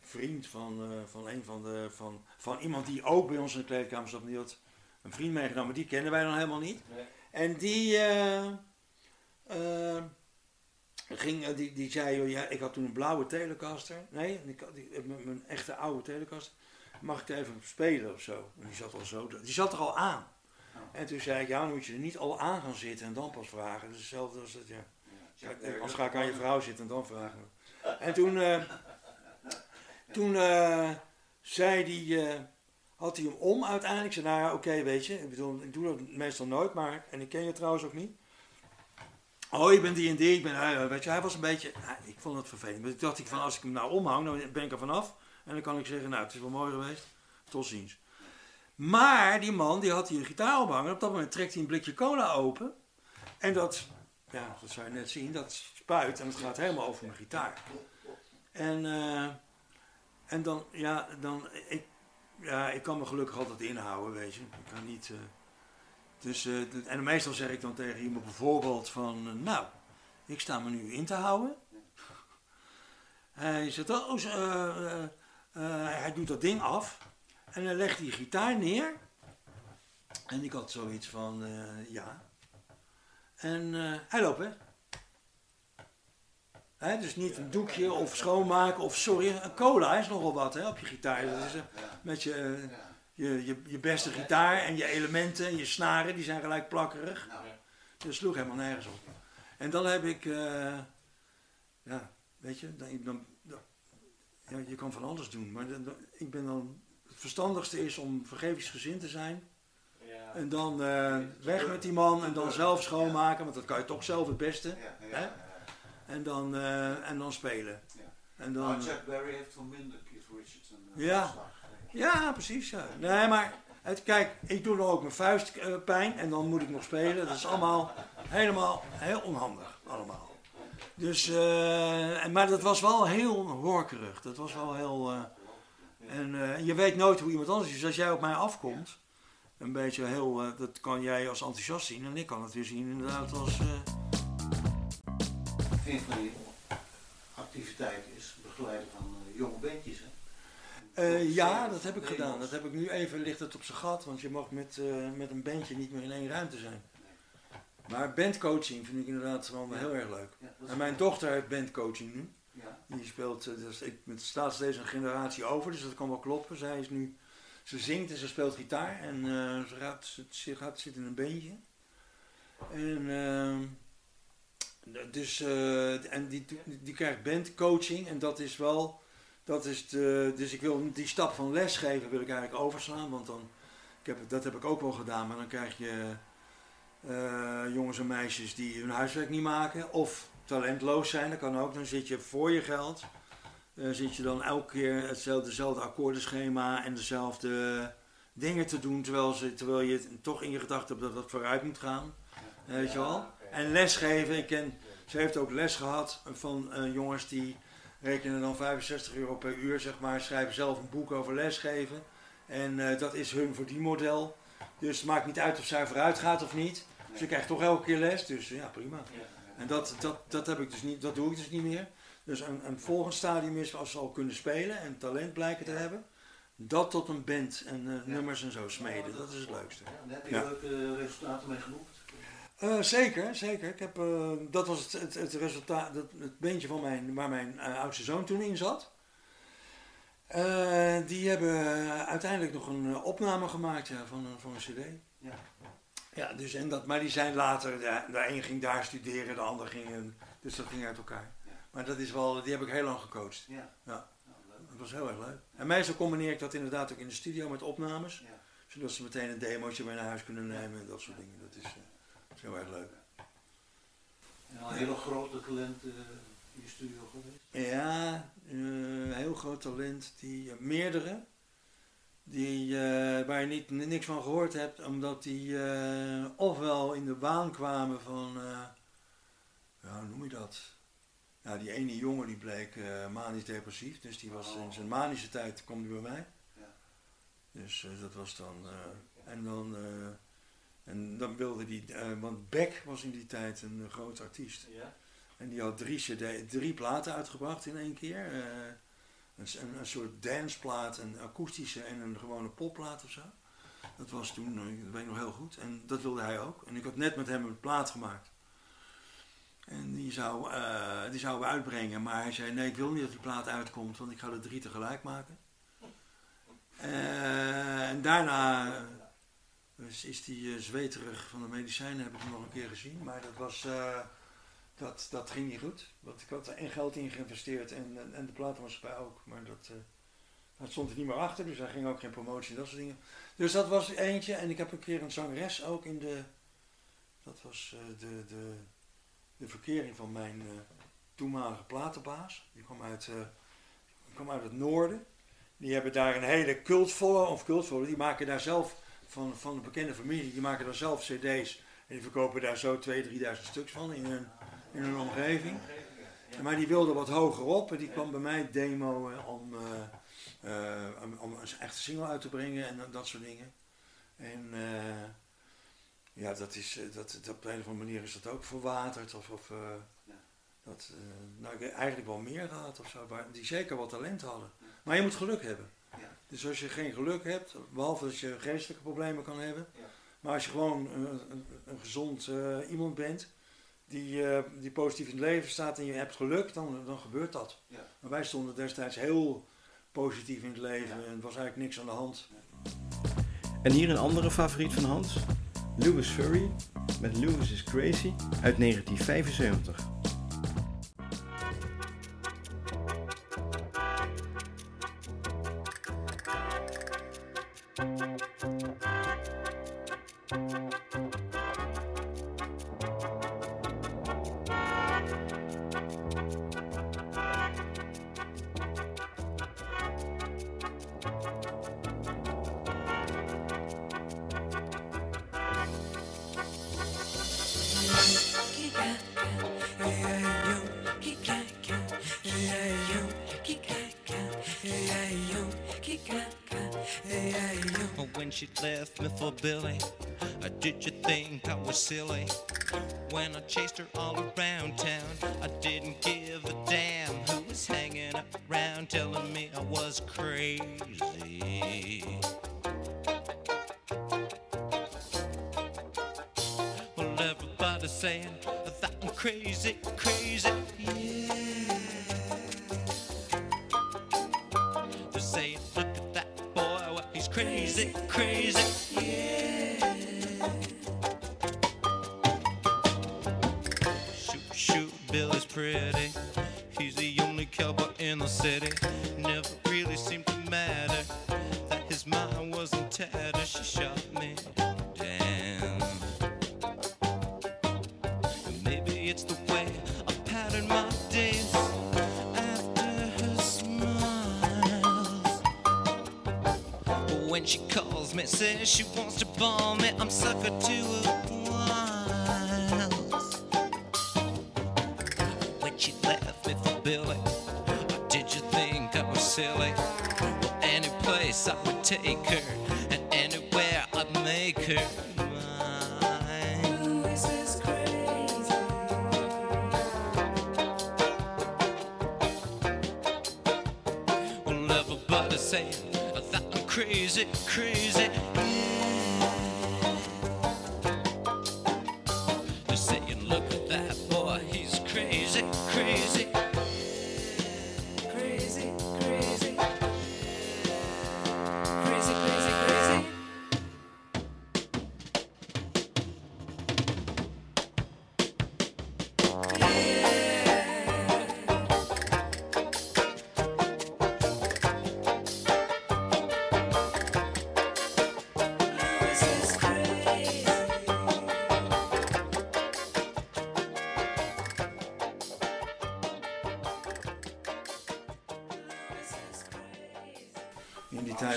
vriend van, eh, van een van de. Van, van iemand die ook bij ons in de kleedkamer zat. maar Die had een vriend meegenomen, maar die kenden wij dan helemaal niet. Nee. En die. eh, ging, die, die zei, joh, ja, ik had toen een blauwe Telecaster. Nee, ik had die, mijn, mijn echte oude Telecaster. Mag ik er even op spelen of zo? En die zat al zo, die zat er al aan. En toen zei ik, ja, dan moet je er niet al aan gaan zitten en dan pas vragen. Dus hetzelfde als dat, ja. ja als ga ik aan je vrouw zitten en dan vragen. En toen, eh, toen eh, zei die, eh, had hij hem om uiteindelijk. Ik zei, nou ja, oké, weet je. Ik bedoel, ik doe dat meestal nooit, maar, en ik ken je trouwens ook niet. Oh, ik ben die en die, ik ben, eh, weet je, hij was een beetje, nou, ik vond het vervelend. Maar ik dacht ik van, als ik hem nou omhang, dan ben ik er vanaf. En dan kan ik zeggen, nou, het is wel mooi geweest. Tot ziens. Maar die man, die had hier een gitaar ophangen. Op dat moment trekt hij een blikje cola open. En dat, ja, dat zou je net zien, dat spuit en het gaat helemaal over mijn gitaar. En, eh, en dan, ja, dan, ik, ja, ik kan me gelukkig altijd inhouden, weet je. Ik kan niet, eh, dus, eh, en meestal zeg ik dan tegen iemand bijvoorbeeld van, nou, ik sta me nu in te houden. Hij zegt, oh, hij doet dat ding af. En hij legt die gitaar neer. En ik had zoiets van, eh, ja. En eh, hij loopt. Hè, dus niet een doekje of schoonmaken of sorry, een cola is nogal wat hè, op je gitaar. Eh, met je, je, je, beste gitaar en je elementen en je snaren, die zijn gelijk plakkerig. Dus sloeg helemaal nergens op. En dan heb ik, ja, weet je, dan, dan, dan- ja, je kan van alles doen. Maar dan, ik ben dan, verstandigste is om vergevingsgezind te zijn. Ja. En dan eh, weg met die man en dan zelf schoonmaken, want dat kan je toch zelf het beste. Hè? En dan, eh, en dan spelen. Ja. En Nou, dan, Chuck Berry heeft van minder Keith Richards een eh, Ja. ja, precies. Ja. Nee, maar het, kijk, ik doe dan ook mijn vuistpijn pijn en dan moet ik nog spelen. Dat is allemaal helemaal heel onhandig. Allemaal. Dus, en- maar dat was wel heel horkerig. Dat was wel heel. En eh, je weet nooit hoe iemand anders is. Dus als jij op mij afkomt, een beetje heel. eh, dat kan jij als enthousiast zien en ik kan het weer zien inderdaad als. eh, Een van die activiteiten is begeleiden van eh, jonge bandjes. Hè? Eh, ja, dat heb ik gedaan. Dat heb ik nu even, ligt het op zijn gat, want je mag met, eh, met een bandje niet meer in één ruimte zijn. Maar bandcoaching vind ik inderdaad gewoon heel erg leuk. En mijn wel- dochter heeft bandcoaching nu. Ja, Die speelt, eh, dus ik, het staat steeds een generatie over, dus dat kan wel kloppen. Zij is nu, ze zingt en ze speelt gitaar en eh, ze, gaat, ze, gaat zitten in een bandje. En, ehm, dus, eh, en die, die, krijgt bandcoaching en dat is wel, dat is de, dus ik wil die stap van lesgeven wil ik eigenlijk overslaan, want dan, ik heb, dat heb ik ook wel gedaan, maar dan krijg je jongens en meisjes die hun huiswerk niet maken of talentloos zijn, dat kan ook. Dan zit je voor je geld, eh, zit je dan elke keer hetzelfde, dezelfde akkoordenschema en dezelfde dingen te doen, terwijl, ze, terwijl je toch in je gedachten hebt dat dat vooruit moet gaan. Eh, weet je wel? En lesgeven, ik ken, ze heeft ook les gehad van eh, jongens die rekenen dan 65 euro per uur, zeg maar, schrijven zelf een boek over lesgeven. En dat is hun verdienmodel. Dus het maakt niet uit of zij vooruit gaat of niet. Ze krijgt toch elke keer les, dus ja, prima. En dat, dat, dat, heb ik dus niet, dat doe ik dus niet meer. Dus een, een volgend stadium is als ze al kunnen spelen en talent blijken te hebben, dat tot een band en eh, nummers en zo smeden. Dat is het leukste. Ja, daar heb je leuke resultaten mee geboekt. Eh, zeker, zeker. Ik heb, eh, dat was het, het, het resultaat, het, het beentje van mijn, waar mijn eh, oudste zoon toen in zat. Eh, die hebben uiteindelijk nog een eh, opname gemaakt ja, van, een- van een cd. Ja. Ja, dus en dat, maar die zijn later, de, de een ging daar studeren, de ander ging, een- dus dat ging uit elkaar. Ja. Maar dat is wel, die heb ik heel lang gecoacht. Ja. Ja. Leuk. Dat was heel erg leuk. En meestal combineer ik dat inderdaad ook in de studio met opnames. Ja. Zodat ze meteen een demootje mee naar huis kunnen nemen en dat soort dingen. Dat is, eh, dat is heel erg leuk. En al hele grote talenten eh, in je studio geweest. Ja, een heel groot talent. Die, meerdere. Die, eh, waar je niet, niks van gehoord hebt, omdat die eh, ofwel in de baan kwamen van, eh, ja, hoe noem je dat? Nou, die ene jongen die bleek manisch depressief, dus die was in zijn manische tijd, kwam die bij mij. Ja. Dus dat was dan, en dan, en dan wilde die, want Beck was in die tijd een groot artiest. Ja? En die had drie, CD, drie platen uitgebracht in één keer. Een, een, soort danceplaat, een akoestische en een gewone popplaat of zo. Dat was toen, eh, dat weet ik nog heel goed. En dat wilde hij ook. En ik had net met hem een plaat gemaakt. En die zou, eh, die zouden we uitbrengen. Maar hij zei, nee, ik wil niet dat die plaat uitkomt, want ik ga er drie tegelijk maken. Eh, en daarna is, die zweterig van de medicijnen, heb ik hem nog een keer gezien. Maar dat was... dat, dat ging niet goed. Want ik had er en geld in geïnvesteerd en, en, en de platenmaatschappij ook. Maar dat, eh, dat stond er niet meer achter, dus hij ging ook geen promotie en dat soort dingen. Dus dat was eentje. En ik heb een keer een zangeres ook in de... Dat was eh, de, de, de verkering van mijn eh, toenmalige platenbaas. Die kwam uit, kwam uit het noorden. Die hebben daar een hele cultvolle, of cultvolle, die maken daar zelf van, van bekende familie, die maken daar zelf cd's. En die verkopen daar zo 2.000, 3.000 stuks van in hun, in hun omgeving. Maar die wilde wat hoger op en die kwam bij mij demo eh, om, eh, eh, om, om een echte single uit te brengen en dat soort dingen. En ja, dat is, dat, dat, op een of andere manier is dat ook verwaterd. Of, of, Ja. dat, nou, ik eigenlijk wel meer gehad of zo, die zeker wat talent hadden. Maar je moet geluk hebben. Ja. Dus als je geen geluk hebt, behalve dat je geestelijke problemen kan hebben, Ja. maar als je gewoon een, een gezond iemand bent, die, eh, die positief in het leven staat en je hebt geluk, dan, dan gebeurt dat. Ja. Maar wij stonden destijds heel positief in het leven Ja. en er was eigenlijk niks aan de hand. En hier een andere favoriet van Hans. Louis Furry met Louis is Crazy uit 1975. She left me for Billy, uh, did you think I was silly? When I chased her all around town, I didn't give a damn who was hanging around telling me I was crazy. Well, everybody's saying that I'm crazy, crazy,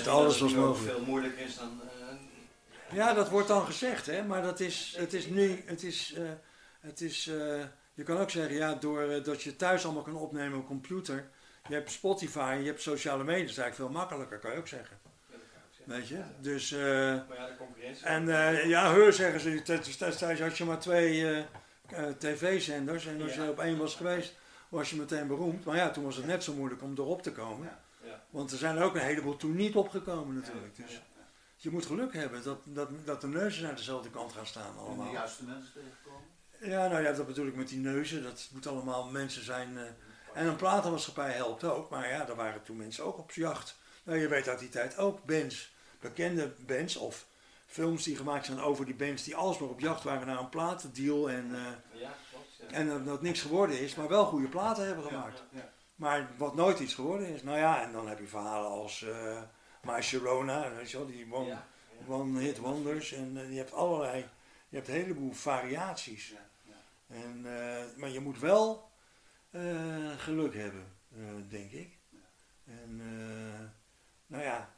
Alles was mogelijk. veel moeilijker is dan... eh, Ja, dat wordt dan gezegd, hè? maar dat is, het is nu, het is, eh, het is eh, je kan ook zeggen, ja, doordat dat je thuis allemaal kan opnemen op computer, je hebt Spotify, je hebt sociale media, dat is eigenlijk veel makkelijker, kan je ook zeggen. Weet je? Dus, Maar ja, de concurrentie... en ja, heur zeggen ze, destijds had je maar twee tv-zenders en als je Ja. op één was geweest, was je meteen beroemd. Maar ja, toen was het net zo moeilijk om erop te komen. Ja. Want er zijn er ook een heleboel toen niet opgekomen natuurlijk. Dus je moet geluk hebben dat, dat, dat de neuzen aan dezelfde kant gaan staan En de allemaal. juiste mensen tegenkomen. Ja, nou ja, dat bedoel ik met die neuzen. Dat moet allemaal mensen zijn. eh, en een platenmaatschappij helpt ook. Maar ja, daar waren toen mensen ook op jacht. Nou, je weet uit die tijd ook bands, bekende bands of films die gemaakt zijn over die bands die alsmaar op jacht waren naar een platendeal. En, eh, Ja, klopt. Ja. en dat, dat niks geworden is, maar wel goede platen hebben gemaakt. Ja. Maar wat nooit iets geworden is. Nou ja, en dan heb je verhalen als Sharona, weet je wel, die one, Ja. one hit wonders. En eh, je hebt allerlei, je hebt een heleboel variaties. Ja. En, eh, maar je moet wel geluk hebben, denk ik. En nou ja,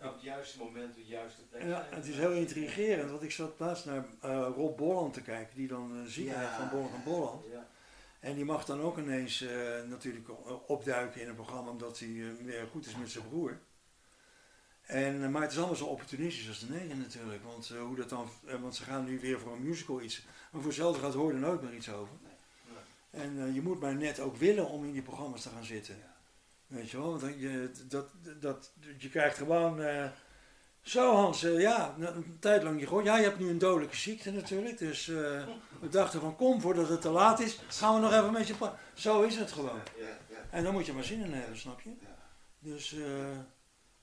op het juiste moment, op het juiste plek. ja, het is heel intrigerend, want ik zat laatst naar Rob Bolland te kijken, die dan uh, Ja, van Bolland en Bolland. Ja. En die mag dan ook ineens eh, natuurlijk opduiken in een programma omdat hij eh, weer goed is met zijn broer. En, eh, maar het is allemaal zo opportunistisch als de negen natuurlijk. Want, eh, hoe dat dan, eh, want ze gaan nu weer voor een musical iets. Maar voor hetzelfde gaat hoor er nooit meer iets over. En eh, je moet maar net ook willen om in die programma's te gaan zitten. Weet je wel, want je, dat, dat, je krijgt gewoon, eh, Zo Hans, eh, ja, een tijd lang niet gehoord. Ja, je hebt nu een dodelijke ziekte natuurlijk. Dus eh, we dachten van kom, voordat het te laat is, gaan we nog even met je praten. Zo is het gewoon. Ja, ja. En dan moet je maar zin in hebben, snap je? Dus, eh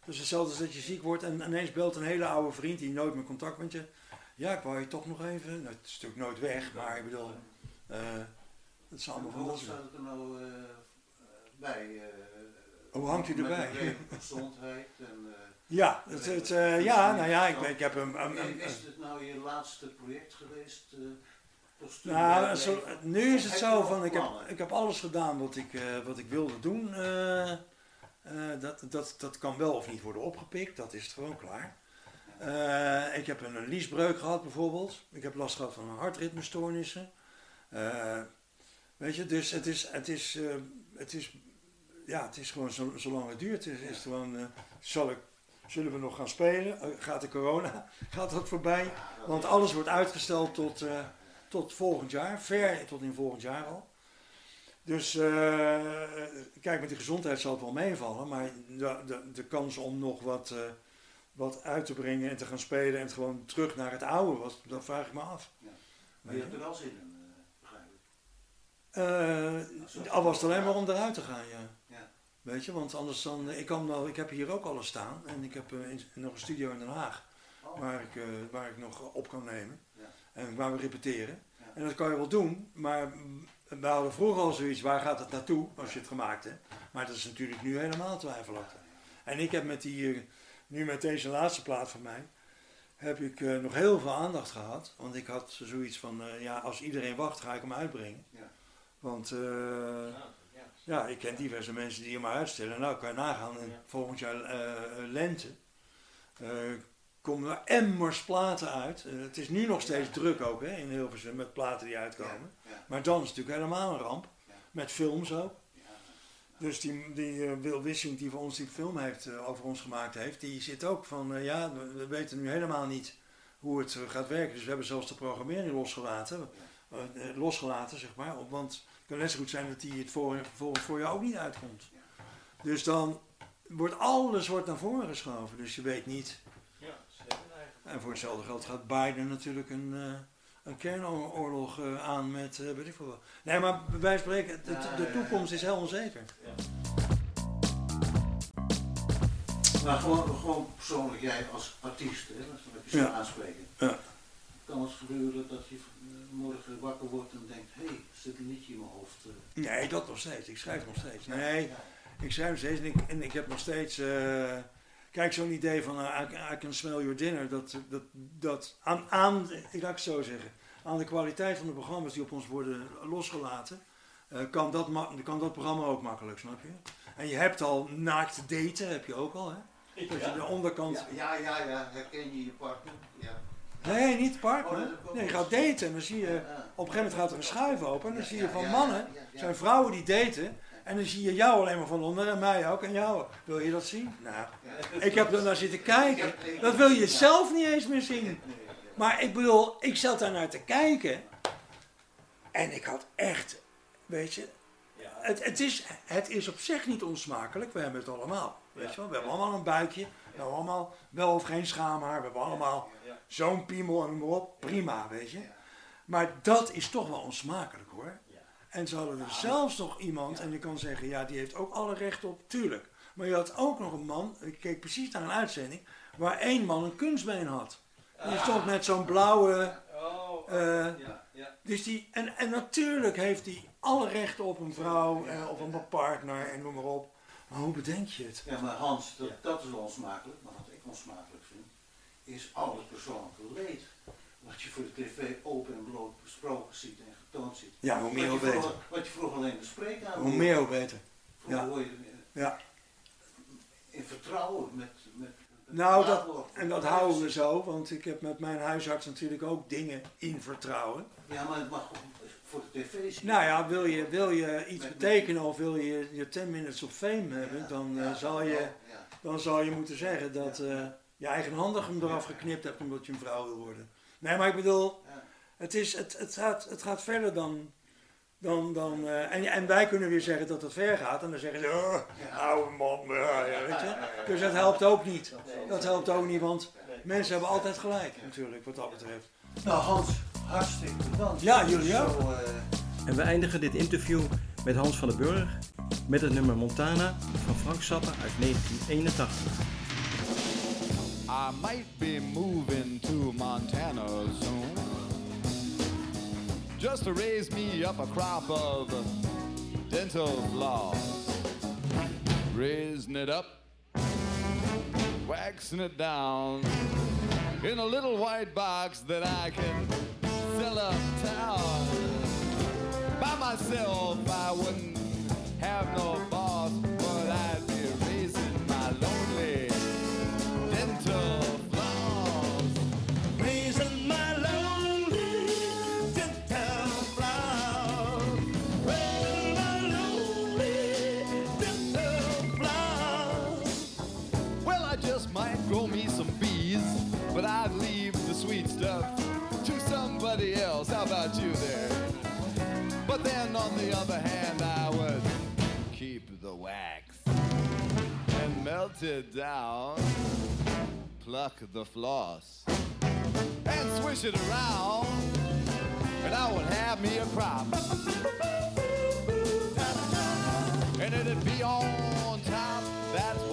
dus hetzelfde als dat je ziek wordt en ineens belt een hele oude vriend die nooit meer contact met je. Ja, ik wou je toch nog even. Nou, het is natuurlijk nooit weg, maar ik bedoel, het is allemaal van Hoe dat staat het er nou bij? Hoe hangt u erbij? gezondheid en... Ja, het, het, eh, ja, nou ja, ik, ik heb een, een, een- Is het nou je laatste project geweest? eh, Nou, zo, nu is het zo van, ik heb, ik heb alles gedaan wat ik, eh, wat ik wilde doen. Dat, dat, dat kan wel of niet worden opgepikt, dat is het gewoon klaar. Ik heb een, een liesbreuk gehad bijvoorbeeld. Ik heb last gehad van hartritmestoornissen. Weet je, dus het is, het is, het is, ja, het is gewoon zo, zolang het duurt. Is, is gewoon, zal ik, zullen we nog gaan spelen? Eh, gaat de corona, gaat dat voorbij? Want alles wordt uitgesteld tot, eh, tot volgend jaar, ver tot in volgend jaar al. Dus eh, kijk, met die gezondheid zal het wel meevallen, maar de, de, de kans om nog wat, wat uit te brengen en te gaan spelen en het gewoon terug naar het oude was, dat vraag ik me af. Maar je hebt er wel zin in, begrijp ik. Al was het alleen maar om eruit te gaan, ja. Weet je, want anders dan, ik, kan wel, ik heb hier ook alles staan en ik heb eh, in- nog een studio in Den Haag Oh, waar ik, eh, waar ik nog op kan nemen Ja. en waar we repeteren. Ja. En dat kan je wel doen, maar we hadden vroeger al zoiets, waar gaat het naartoe als je het gemaakt hebt? Maar dat is natuurlijk nu helemaal twijfelachtig. En ik heb met die, eh, nu met deze laatste plaat van mij, heb ik eh, nog heel veel aandacht gehad. Want ik had zoiets van, eh, ja, als iedereen wacht, ga ik hem uitbrengen. Ja. Want eh, Ja, ja. ik ken diverse mensen die hem maar uitstellen. Nou, kan je nagaan, volgend jaar eh, eh, lente eh, komen er emmers platen uit. Het is nu nog steeds druk ook hè, in Hilversum met platen die uitkomen. Ja, ja, Maar dan is het natuurlijk helemaal een ramp. Met films ook. Dus die, die Wil Wissing die voor ons die film heeft, over ons gemaakt heeft, die zit ook van, ja, we, we weten nu helemaal niet hoe het gaat werken. Dus we hebben zelfs de programmering losgelaten, eh, eh, losgelaten zeg maar. Want het kan net zo goed zijn dat die het voor, voor, voor jou ook niet uitkomt. Dus dan wordt alles wordt naar voren geschoven, dus je weet niet. Ja, zeker. En voor hetzelfde geld gaat Biden natuurlijk een, eh, een kernoorlog aan met, eh weet ik veel wat. Nee, maar bij wijze van spreken, de, Ja, de ja, toekomst is heel onzeker. Maar gewoon, gewoon persoonlijk, jij als artiest, hè, dat je zo Ja. aanspreken. Ja. Kan het gebeuren dat je eh, morgen wakker wordt en denkt, hé, hey, zit een liedje in mijn hoofd? eh. Nee, dat nog steeds. Ik schrijf nog steeds. Nee, ik schrijf nog steeds en ik, en ik heb nog steeds... eh, kijk, zo'n idee van I, I can smell your dinner, dat, dat, dat aan, aan, ik laat het zo zeggen, aan de kwaliteit van de programma's die op ons worden losgelaten, eh, kan, dat kan dat programma ook makkelijk, snap je? En je hebt al naakt daten, heb je ook al, hè? Dat je de onderkant... Ja, ja, ja, ja, herken je je partner? Ja. Nee, niet Oh, partner. ook Nee, je gaat daten en dan zie je... Op een gegeven moment gaat er een schuif open en dan zie je van mannen, zijn vrouwen die daten en dan zie je jou alleen maar van onder en mij ook en jou. Wil je dat zien? Nou, ik heb er naar zitten kijken. Dat wil je zelf niet eens meer zien. Maar ik bedoel, ik zat daar naar te kijken en ik had echt, weet je, het, het, is, het is op zich niet onsmakelijk, we hebben het allemaal. Weet je wel, we hebben allemaal een buikje, we hebben allemaal wel of geen schaamhaar, we hebben allemaal zo'n piemel en noem maar op, prima, weet je. Maar dat is toch wel onsmakelijk hoor. Ja. En ze hadden er zelfs nog iemand, en je kan zeggen, ja, die heeft ook alle recht op, tuurlijk. Maar je had ook nog een man, ik keek precies naar een uitzending, waar één man een kunstbeen had. Die stond met zo'n blauwe, Oh, eh, ja, ja. dus die, en, en natuurlijk heeft hij alle rechten op een vrouw, en op een partner en noem maar op. Maar hoe bedenk je het? Ja, maar Hans, dat, Ja. dat is wel onsmakelijk, maar wat ik onsmakelijk vind, is al het persoonlijke leed. Wat je voor de tv open en bloot besproken ziet en getoond ziet. Ja, hoe meer hoe beter. wat je vroeger alleen de spreekkamer Hoe meer hoe beter. Vroeger Ja. hoor je Ja. in vertrouwen met... met Nou, dat, en dat houden we zo, want ik heb met mijn huisarts natuurlijk ook dingen in vertrouwen. Ja, maar het mag voor de tv. Nou ja, wil je, wil je iets Met- betekenen of wil je je 10 minutes of fame hebben, Ja, dan, ja, eh, zal je, ja. dan zal je moeten zeggen dat eh, je eigenhandig hem eraf geknipt hebt omdat je een vrouw wil worden. Nee, maar ik bedoel, het, is, het, het, gaat, het gaat verder dan, dan, dan, eh, en, en wij kunnen weer zeggen dat het ver gaat. En dan zeggen ze, oh, oude man, weet je. Dus dat helpt ook niet. Dat helpt ook niet, want mensen hebben altijd gelijk natuurlijk, wat dat betreft. Nou Hans, hartstikke bedankt. Ja, jullie ook. Zo, eh, En we eindigen dit interview met Hans van den Burg met het nummer Montana van Frank Zappa uit 1981. I might be moving to Montana soon. Just to raise me up a crop of dental floss. Raising it up, waxing it down in a little white box that I can By myself, I wouldn't have no it down, pluck the floss, and swish it around, and I would have me a crop. And it'd be on top. That's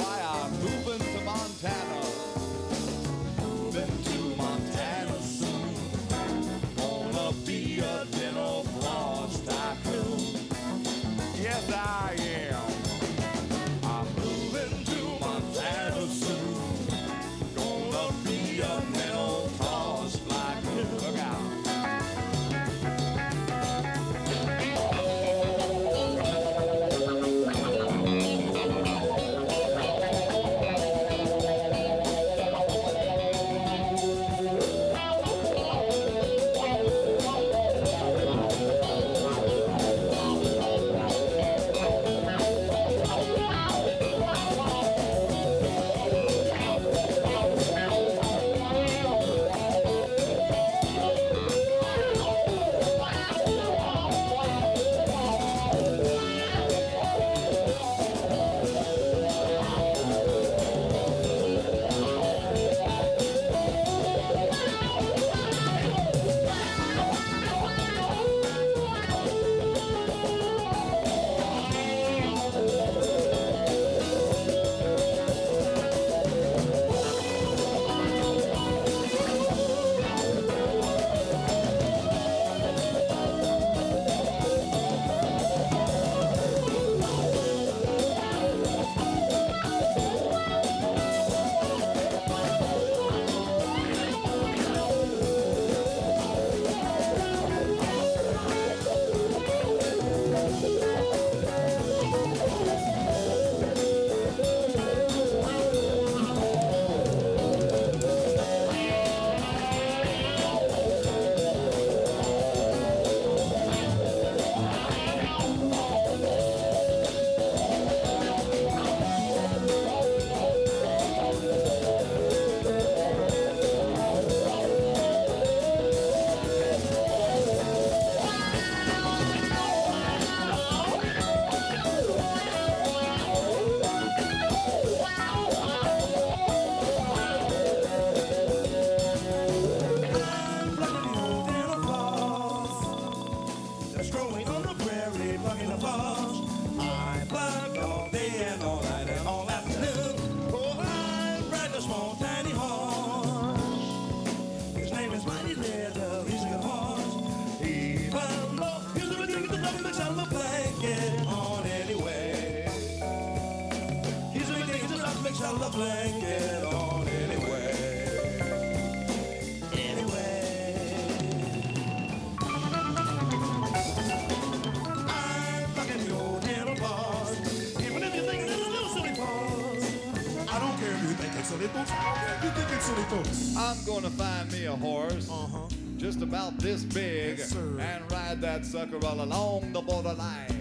gonna find me a horse. Uh-huh. Just about this big Yes, and ride that sucker all along the borderline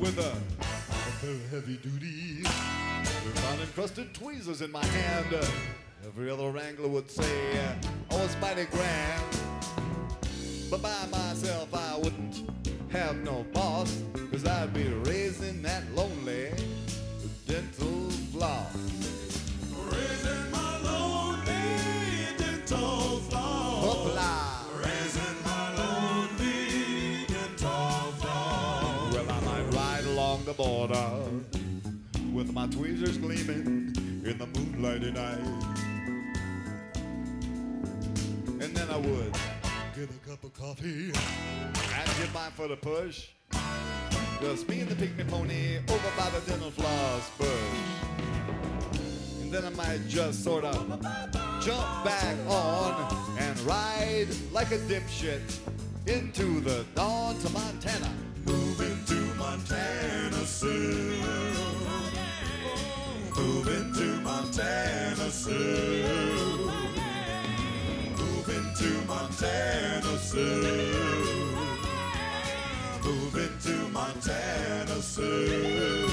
with a, a pair of heavy duty with encrusted tweezers in my hand. Every other wrangler would say, Oh, it's mighty grand. But by myself I wouldn't have no boss, cause I'd be raising that lonely dental floss. With my tweezers gleaming in the moonlight night. And then I would get a cup of coffee and get my for the push. Just me and the pygmy pony over by the dental floss bush. And then I might just sort of jump back on and ride like a dipshit into the dawn to Montana. Moving to Montana soon. Moving to Montana soon. Moving to Montana soon. Moving to Montana soon.